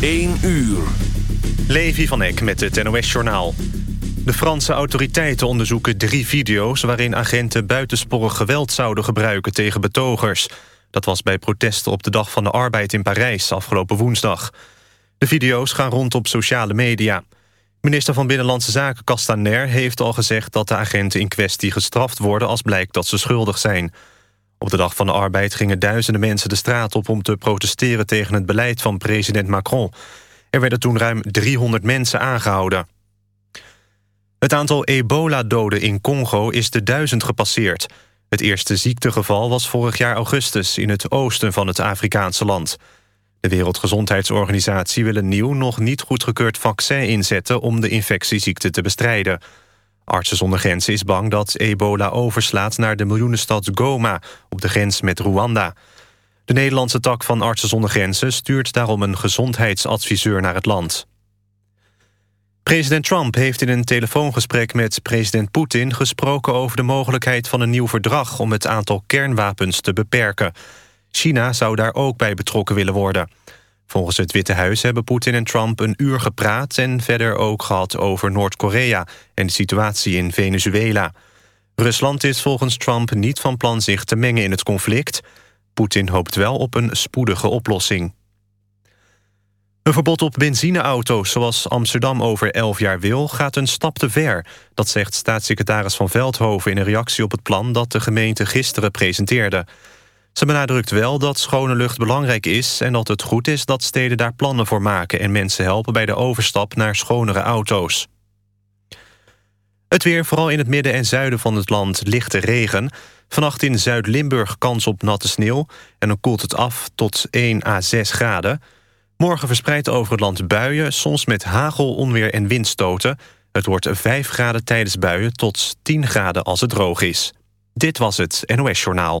1 uur. Levi van Eck met het NOS-journaal. De Franse autoriteiten onderzoeken drie video's... waarin agenten buitensporig geweld zouden gebruiken tegen betogers. Dat was bij protesten op de Dag van de Arbeid in Parijs afgelopen woensdag. De video's gaan rond op sociale media. Minister van Binnenlandse Zaken Castaner heeft al gezegd... dat de agenten in kwestie gestraft worden als blijkt dat ze schuldig zijn... Op de Dag van de Arbeid gingen duizenden mensen de straat op... om te protesteren tegen het beleid van president Macron. Er werden toen ruim 300 mensen aangehouden. Het aantal ebola-doden in Congo is de duizend gepasseerd. Het eerste ziektegeval was vorig jaar augustus... in het oosten van het Afrikaanse land. De Wereldgezondheidsorganisatie wil een nieuw... nog niet goedgekeurd vaccin inzetten... om de infectieziekte te bestrijden... Artsen zonder Grenzen is bang dat ebola overslaat naar de miljoenenstad Goma... op de grens met Rwanda. De Nederlandse tak van Artsen zonder Grenzen stuurt daarom een gezondheidsadviseur naar het land. President Trump heeft in een telefoongesprek met president Poetin gesproken over de mogelijkheid van een nieuw verdrag om het aantal kernwapens te beperken. China zou daar ook bij betrokken willen worden. Volgens het Witte Huis hebben Poetin en Trump een uur gepraat... en verder ook gehad over Noord-Korea en de situatie in Venezuela. Rusland is volgens Trump niet van plan zich te mengen in het conflict. Poetin hoopt wel op een spoedige oplossing. Een verbod op benzineauto's zoals Amsterdam over 11 jaar wil... gaat een stap te ver, dat zegt staatssecretaris Van Veldhoven... in een reactie op het plan dat de gemeente gisteren presenteerde... Ze benadrukt wel dat schone lucht belangrijk is... en dat het goed is dat steden daar plannen voor maken... en mensen helpen bij de overstap naar schonere auto's. Het weer, vooral in het midden en zuiden van het land, lichte regen. Vannacht in Zuid-Limburg kans op natte sneeuw... en dan koelt het af tot 1 à 6 graden. Morgen verspreid over het land buien, soms met hagel, onweer en windstoten. Het wordt 5 graden tijdens buien tot 10 graden als het droog is. Dit was het NOS Journaal.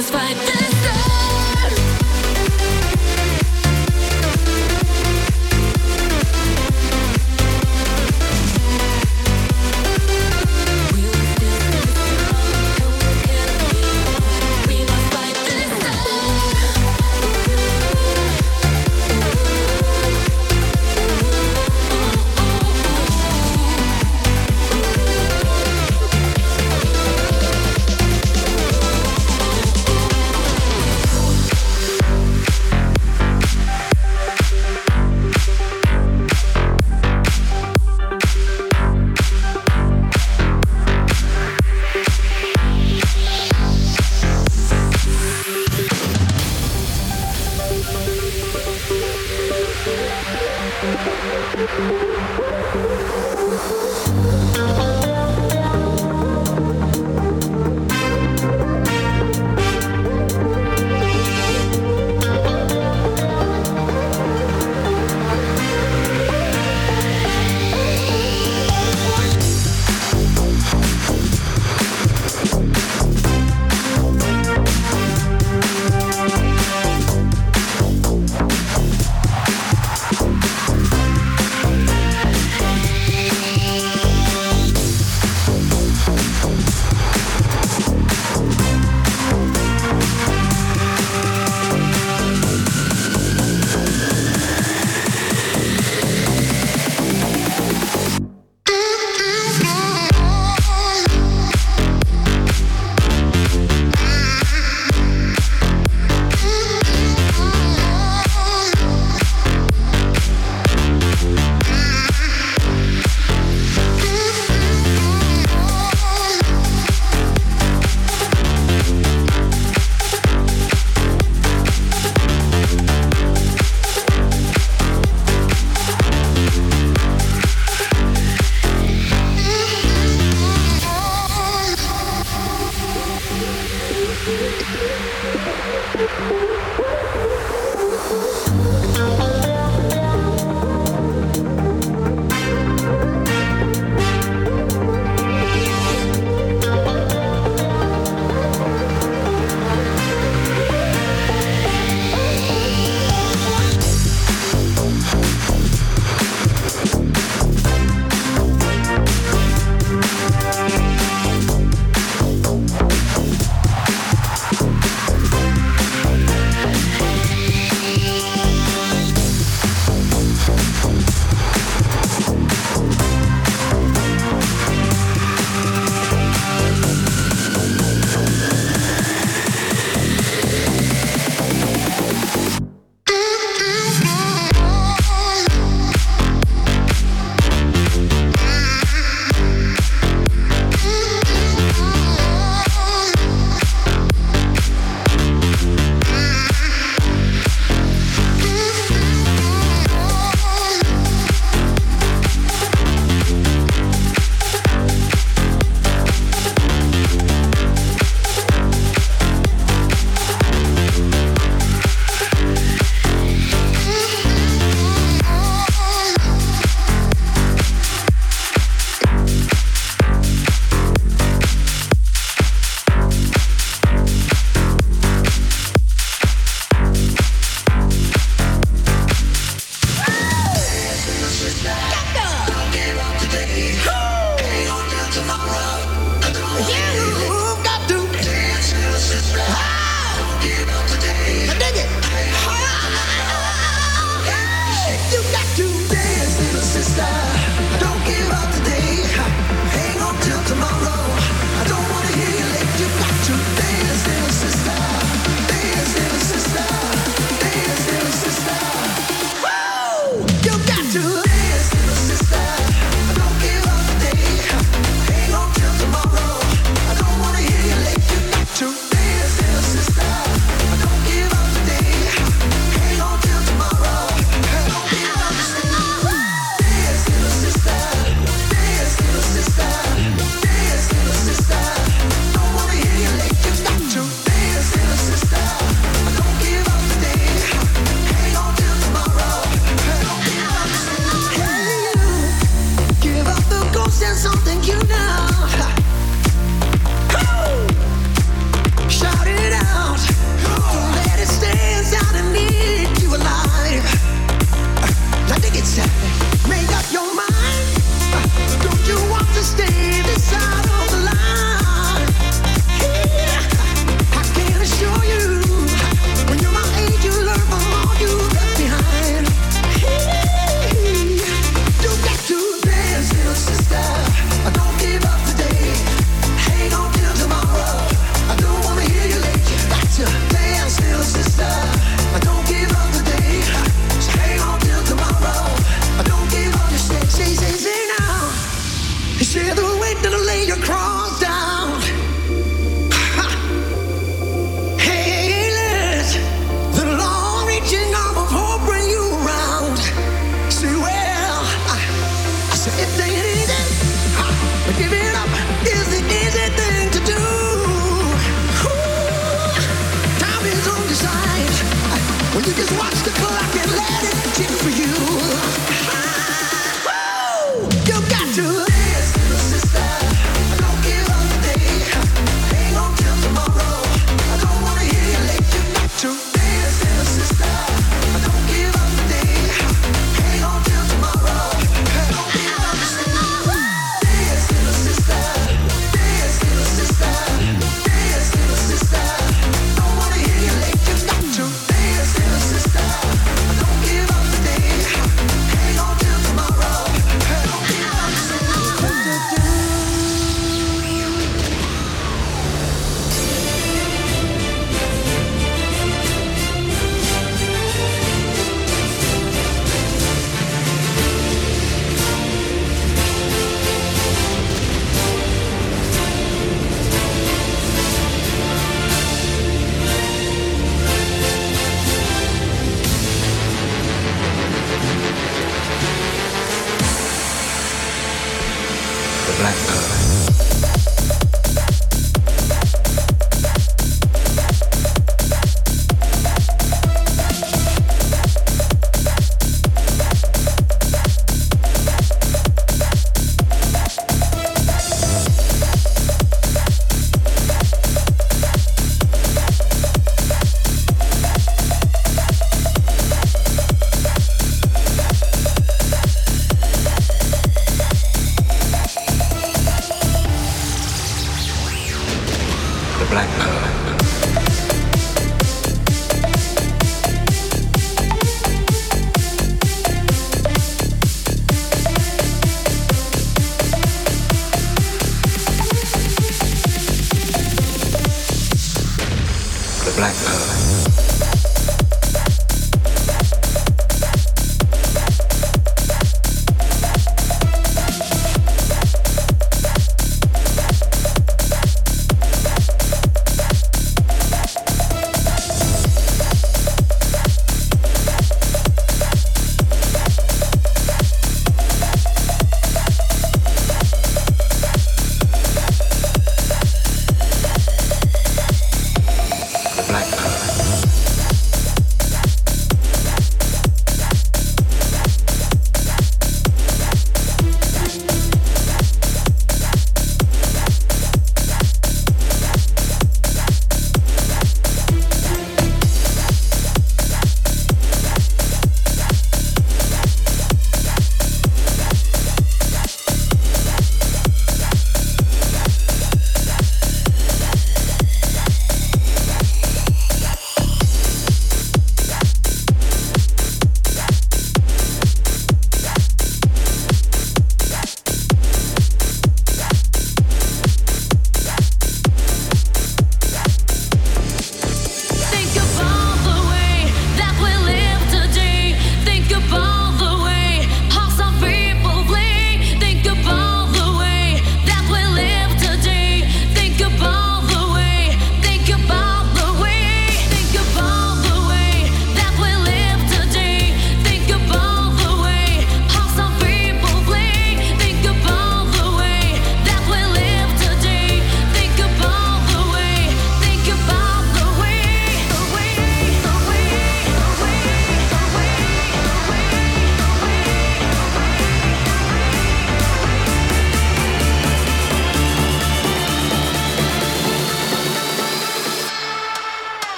must fight.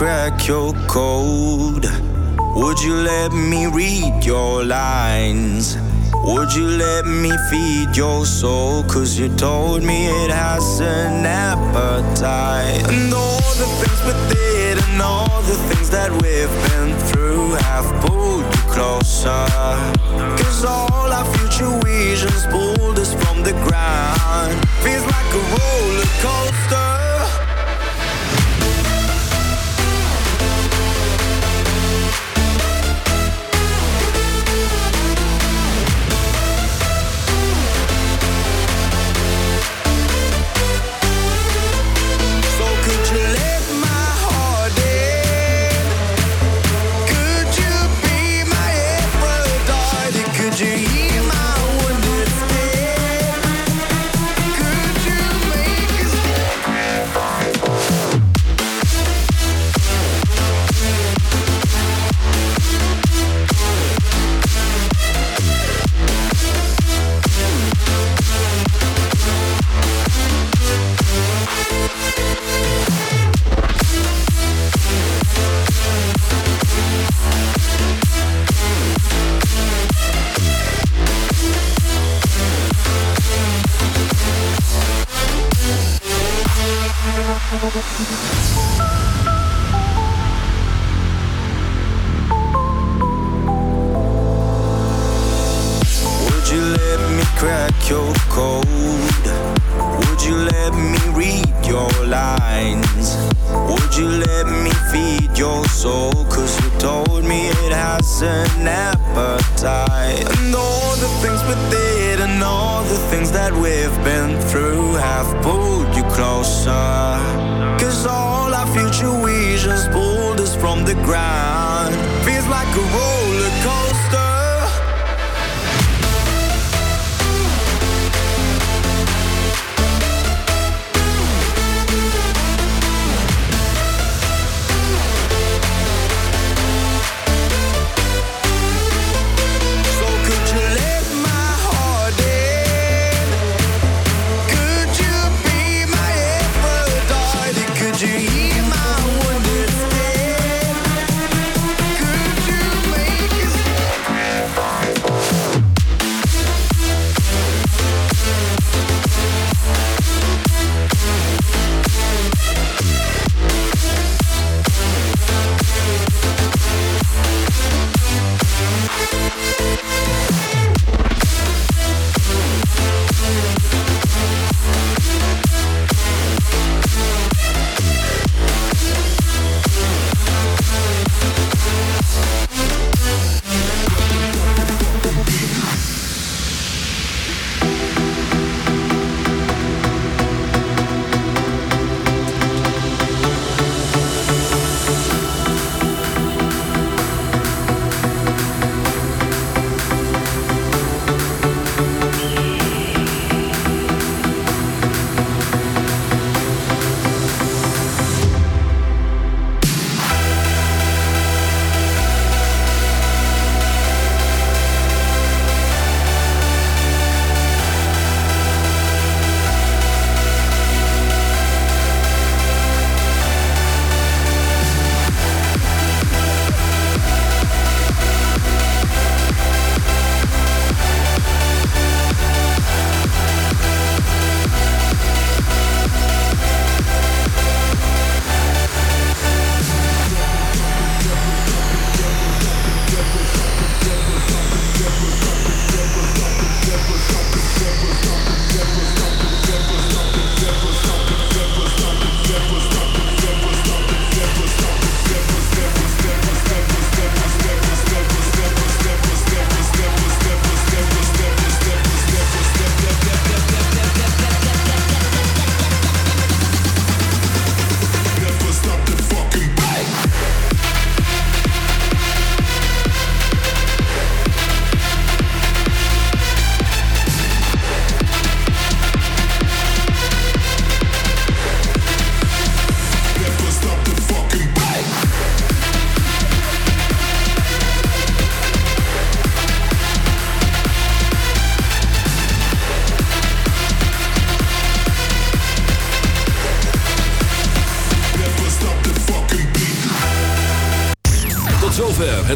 Your code? Would you let me read your lines? Would you let me feed your soul? Cause you told me it has an appetite. And all the things within and all the things that we've been through have pulled you closer. Cause all our future visions pulled us from the ground. Feels like a roller coaster.